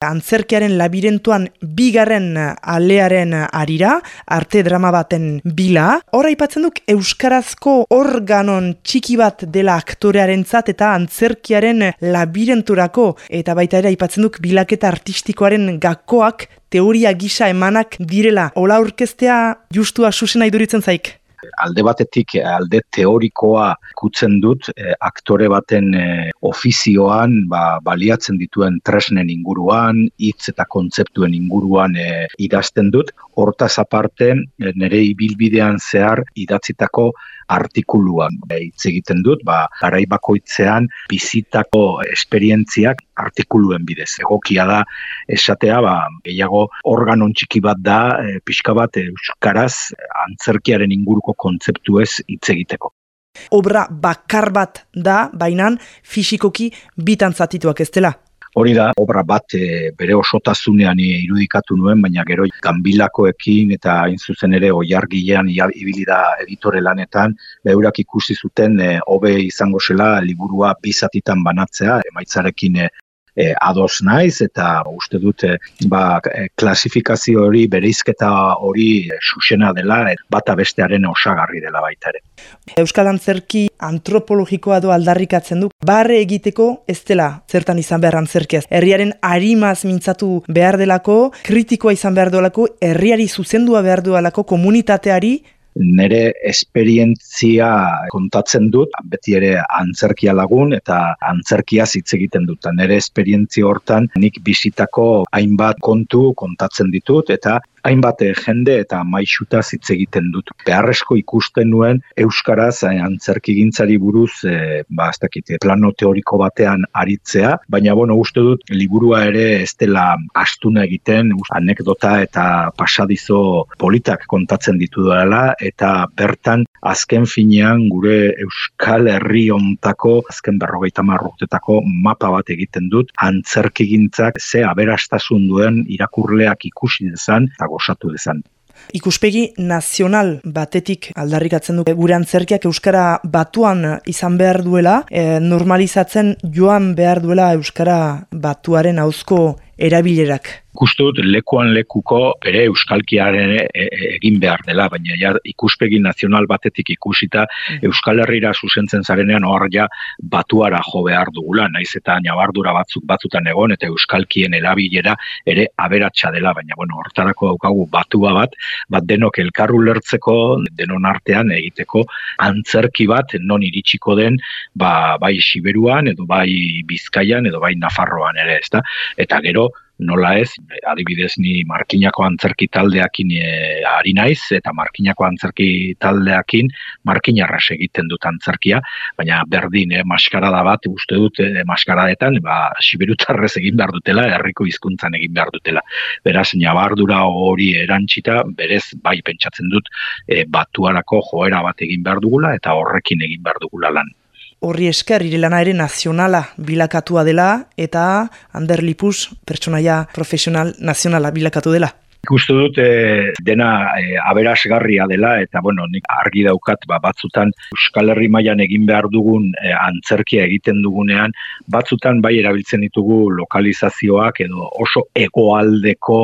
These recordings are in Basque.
antzerkiaren labirentuan bigarren alearen arira, arte drama baten bila. Hora ipatzen duk Euskarazko organon txiki bat dela aktorearen zat eta antzerkiaren labirenturako. Eta baita ere ipatzen duk bilaketa artistikoaren gakoak teoria gisa emanak direla. Ola orkestea justua susena iduritzen zaik? Alde batetik alde teorikoa kutzen dut eh, aktore baten eh, ofizioan ba, baliatzen dituen tresnen inguruan, hitz eta kontzeptuen inguruan eh, idazten dut. Hortaz aparte, eh, nire ibilbidean zehar idatzitako artikuluan hitz egiten dut, ba, garai bakoitzean bizitako esperientziak artikuluen bidez. Egokia da esatea, ba, gehiago organon txiki bat da, e, pixka bat euskaraz antzerkiaren inguruko kontzeptu ez hitz egiteko. Obra bakar bat da, bainan fisikoki bitan zatituak ez dela? Hori da, obra bat e, bere osotasunean irudikatu nuen, baina gero ganbilakoekin eta hain zuzen ere oiargilean ibili da editore lanetan, beurak ikusi zuten e, hobe izango zela liburua bizatitan banatzea, emaitzarekin e, e, ados naiz eta uste dute ba, e, klasifikazio hori bereizketa hori e, susena dela e, bata bestearen osagarri dela baita ere. Euskal Antzerki antropologikoa do aldarrikatzen du barre egiteko ez dela zertan izan behar antzerkiaz. Herriaren harimaz mintzatu behar delako, kritikoa izan behar delako, herriari zuzendua behar delako, komunitateari nere esperientzia kontatzen dut, beti ere antzerkia lagun eta antzerkia hitz egiten dut. Nere esperientzia hortan nik bizitako hainbat kontu kontatzen ditut eta hainbat eh, jende eta maixuta hitz egiten dut. Beharrezko ikusten nuen euskaraz eh, antzerkigintzari buruz e, ba ez dakit plano teoriko batean aritzea, baina bueno, uste dut liburua ere ez dela astuna egiten, anekdota eta pasadizo politak kontatzen ditu dela eta bertan azken finean gure euskal herri ontako azken berrogeita marrurtetako mapa bat egiten dut antzerkigintzak ze aberastasun duen irakurleak ikusi dezan eta gozatu dezan. Ikuspegi nazional batetik aldarrikatzen du gure antzerkiak Euskara batuan izan behar duela, e, normalizatzen joan behar duela Euskara batuaren hauzko erabilerak ikuste dut lekuan lekuko ere euskalkiaren e, e, egin behar dela, baina ja, ikuspegi nazional batetik ikusita mm. Euskal Herrira zuzentzen zarenean hor ja batuara jo behar dugula, naiz eta nabardura batzuk batzutan egon eta euskalkien erabilera ere aberatsa dela, baina bueno, hortarako daukagu batua bat, bat denok elkarru lertzeko, denon artean egiteko antzerki bat non iritsiko den ba, bai Siberuan edo bai Bizkaian edo bai Nafarroan ere, ezta? Eta gero nola ez, adibidez ni markinako antzerki taldeakin e, ari naiz, eta markinako antzerki taldeakin markinarras egiten dut antzerkia, baina berdin, eh, maskarada bat, uste dut, eh, maskaradetan, ba, siberutarrez egin behar dutela, herriko hizkuntzan egin behar dutela. Beraz, nabardura hori erantzita, berez, bai pentsatzen dut, e, batuarako joera bat egin behar dugula, eta horrekin egin behar dugula lan horri esker irelana ere nazionala bilakatua dela eta Ander Lipus pertsonaia profesional nazionala bilakatu dela. Ikustu dut e, dena e, aberasgarria dela eta bueno, nik argi daukat ba, batzutan Euskal Herri mailan egin behar dugun e, antzerkia egiten dugunean batzutan bai erabiltzen ditugu lokalizazioak edo oso egoaldeko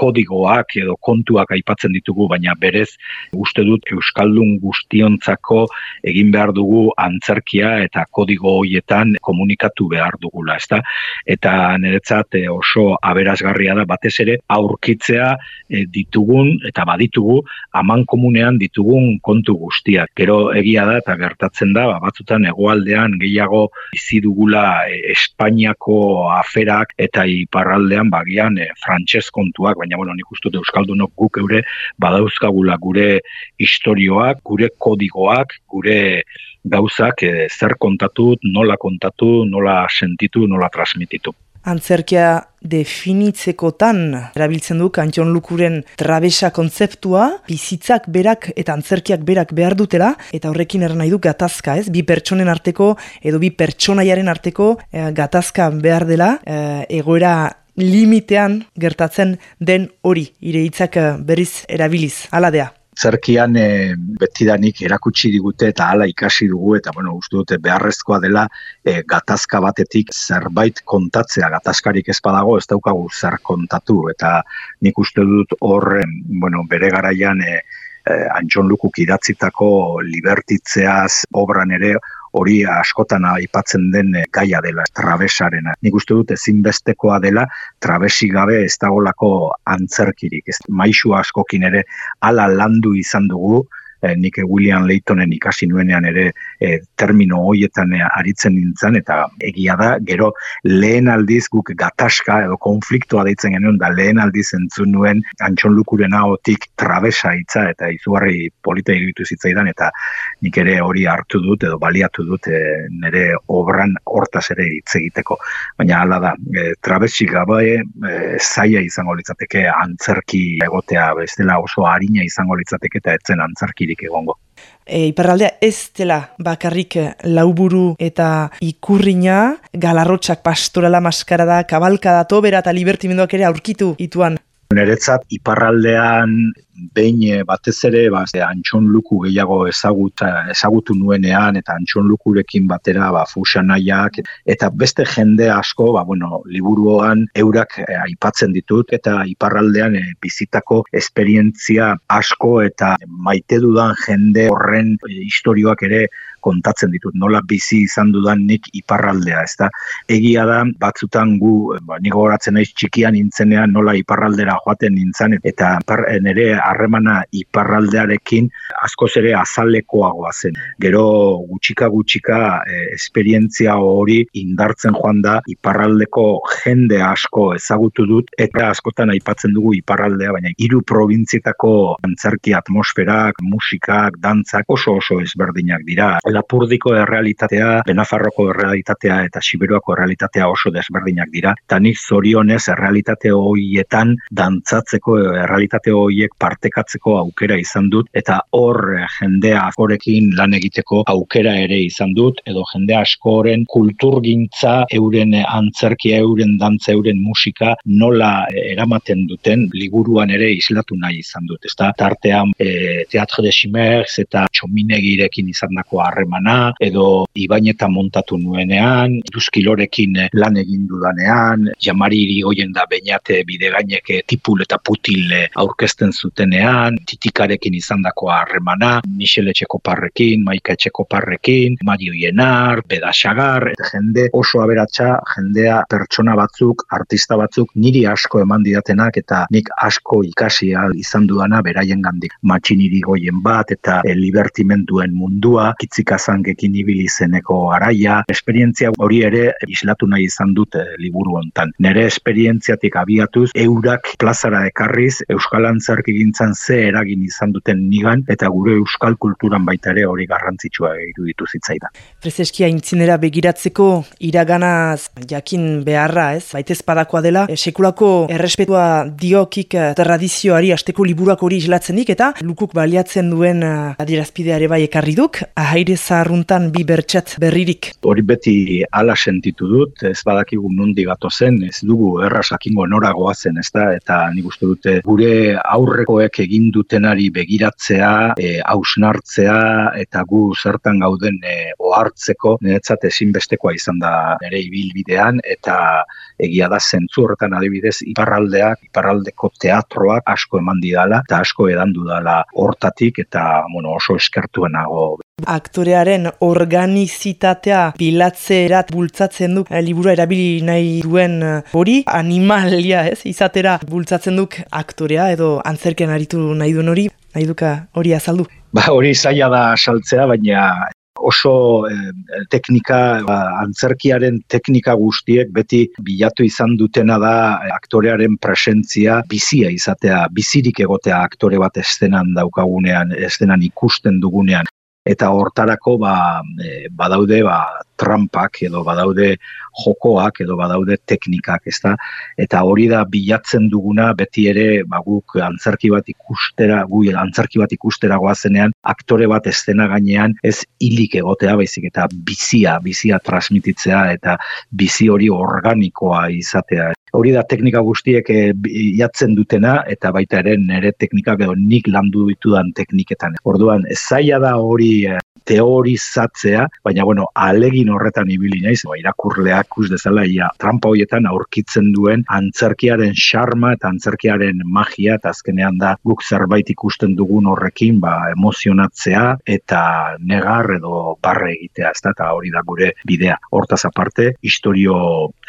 kodigoak edo kontuak aipatzen ditugu baina berez uste dut Euskaldun guztiontzako egin behar dugu antzerkia eta kodigo hoietan komunikatu behar dugula, ezta? Eta niretzat oso aberasgarria da batez ere aurkitzea e, ditugun eta baditugu aman komunean ditugun kontu guztiak. Gero egia da eta gertatzen da, ba, batzutan hegoaldean gehiago bizi dugula e, Espainiako aferak eta iparraldean bagian e, frantses kontuak, baina bueno, nik uste euskaldunok guk eure badauzkagula gure istorioak, gure kodigoak, gure gauzak e, zer kontatu, nola kontatu, nola sentitu, nola transmititu antzerkia definitzekotan erabiltzen du kantion lukuren trabesa kontzeptua, bizitzak berak eta antzerkiak berak behar dutela, eta horrekin erra nahi du gatazka, ez? Bi pertsonen arteko edo bi pertsonaiaren arteko e, gatazka behar dela, e, egoera limitean gertatzen den hori, ire hitzak eh, berriz erabiliz, aladea. Zerkian e, betidanik erakutsi digute eta hala ikasi dugu eta bueno, uste dute beharrezkoa dela e, gatazka batetik zerbait kontatzea, gatazkarik ez badago ez daukagu zer kontatu. Eta nik uste dut hor bueno, bere garaian e, e, Antxon Lukuk idatzitako libertitzeaz obran ere hori askotan aipatzen den eh, gaia dela, trabesarena. Nik uste dut ezinbestekoa dela, trabesi gabe ez dagolako antzerkirik. Ez, maixu askokin ere ala landu izan dugu, nik William Laytonen ikasi nuenean ere e, termino hoietan e, aritzen nintzen, eta egia da, gero lehen aldiz guk gataska edo konfliktoa deitzen genuen, da lehen aldiz entzun nuen antxon lukuren haotik trabesa hitza eta izugarri polita iruditu zitzaidan, eta nik ere hori hartu dut edo baliatu dut e, nire obran hortaz ere hitz egiteko. Baina hala da, e, trabesi gabe e, zaila izango litzateke antzerki egotea, bestela oso harina izango litzateke eta etzen antzerki egongo. E, iparraldea ez dela bakarrik lauburu eta ikurrina, galarrotxak pastorala maskarada, kabalkada, tobera eta libertimenduak ere aurkitu ituan. Neretzat iparraldean behin eh, batez ere ba, antxon luku gehiago ezaguta, ezagutu nuenean eta antxon lukurekin batera ba, fusanaiak eta beste jende asko ba, bueno, liburuan eurak eh, aipatzen ditut eta iparraldean e, bizitako esperientzia asko eta maite dudan jende horren e, historioak ere kontatzen ditut, nola bizi izan dudan nik iparraldea, ez da? Egia da, batzutan gu, ba, niko horatzen naiz txikian nintzenean nola iparraldera joaten nintzen, eta par, nire harremana iparraldearekin askoz ere azalekoagoa zen. Gero gutxika gutxika e, esperientzia hori indartzen joan da iparraldeko jende asko ezagutu dut eta askotan aipatzen dugu iparraldea, baina hiru probintzietako antzerki atmosferak, musikak, dantzak oso oso ezberdinak dira. Lapurdiko errealitatea, Benafarroko errealitatea eta Siberuako errealitatea oso desberdinak dira. Eta nik zorionez errealitate horietan dantzatzeko errealitate horiek partekatzeko aukera izan dut. Eta hor eh, jendea askorekin lan egiteko aukera ere izan dut. Edo jende askoren kulturgintza euren antzerkia euren dantza euren musika nola eh, eramaten duten liburuan ere islatu nahi izan dut ezta? Tartean e, teatre de Chimers eta txominegirekin izandako harremana edo ibaineta montatu nuenean iruzkilorekin lan egin dudanean jamari hoien da bainate bidegainek tipul eta putil aurkezten zuten zutenean, titikarekin izandako harremana, Michele Etxekoparrekin, Maika Etxekoparrekin, Mario Ienar, Bedasagar, eta jende oso aberatsa jendea pertsona batzuk, artista batzuk, niri asko eman didatenak eta nik asko ikasi izan dudana beraien gandik. Matxiniri goien bat eta e, libertimenduen mundua, kitzikazangekin ibili zeneko araia, esperientzia hori ere islatu nahi izan dute eh, liburu hontan. Nere esperientziatik abiatuz, eurak plazara ekarriz, Euskal gintzan ze eragin izan duten nigan eta gure euskal kulturan baita ere hori garrantzitsua iruditu zitzaida. Prezeskia intzinera begiratzeko iraganaz jakin beharra ez, baitez padakoa dela, e, sekulako errespetua diokik eh, tradizioari asteko liburak hori islatzen eta lukuk baliatzen duen uh, adierazpideare bai ekarri duk, ahaire zaharruntan bi bertxat berririk. Hori beti ala sentitu dut, ez badakigu nundi gato zen, ez dugu errasakingo noragoa zen, ez da, eta nik uste dute gure aurreko politikoek egin dutenari begiratzea, e, ausnartzea eta gu zertan gauden e, ohartzeko. Niretzat ezinbestekoa izan da nere ibilbidean eta egia da zentzu horretan adibidez iparraldeak, iparraldeko teatroak asko eman didala eta asko edan dudala hortatik eta bueno, oso eskertuenago Aktorearen organizitatea bilatzerat bultzatzen duk, eh, liburu erabili nahi duen eh, hori, animalia ez, izatera bultzatzen duk aktorea edo antzerken aritu nahi duen hori, nahi duka hori azaldu. Ba hori zaila da saltzea, baina oso eh, teknika, ba, antzerkiaren teknika guztiek beti bilatu izan dutena da aktorearen presentzia bizia izatea, bizirik egotea aktore bat estenan daukagunean, estenan ikusten dugunean eta hortarako ba, e, badaude ba, trampak edo badaude jokoak edo badaude teknikak, ezta? Eta hori da bilatzen duguna beti ere ba guk antzerki bat ikustera, gu antzerki bat ikustera goazenean aktore bat estena gainean ez hilik egotea baizik eta bizia, bizia transmititzea eta bizi hori organikoa izatea. Hori da teknika guztiek e, jatzen dutena eta baita ere nere teknikak edo nik landu ditudan tekniketan. Orduan, zaila da hori eh, teorizatzea, baina bueno, alegin horretan ibili naiz, ba, irakurleak kus dezala ia trampa hoietan aurkitzen duen antzerkiaren charma eta antzerkiaren magia eta azkenean da guk zerbait ikusten dugun horrekin ba emozionatzea eta negar edo barre egitea, ezta eta hori da gure bidea. Hortaz aparte, historio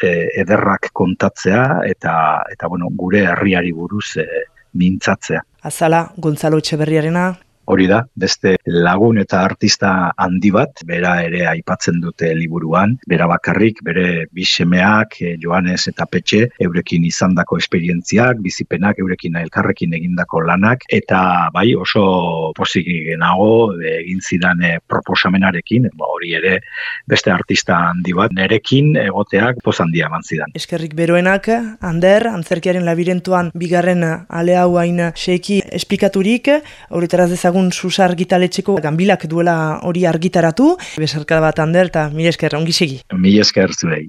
e, ederrak kontatzea eta eta bueno, gure herriari buruz e, mintzatzea. Azala, Gonzalo Etxeberriarena, Hori da, beste lagun eta artista handi bat, bera ere aipatzen dute liburuan, bera bakarrik, bere bisemeak, eh, Joanes eta Petxe, eurekin izandako esperientziak, bizipenak, eurekin elkarrekin egindako lanak, eta bai oso posik genago egin zidan eh, proposamenarekin, ba, hori ere beste artista handi bat, nerekin egoteak poz handia eman zidan. Eskerrik beroenak, Ander, antzerkiaren labirentuan bigarren ale hau hain seiki esplikaturik, horretaraz dezagun susar gitaletxeko gambilak duela hori argitaratu. Besarkada bat ander eta mire esker, ongi segi. Mire esker zuei.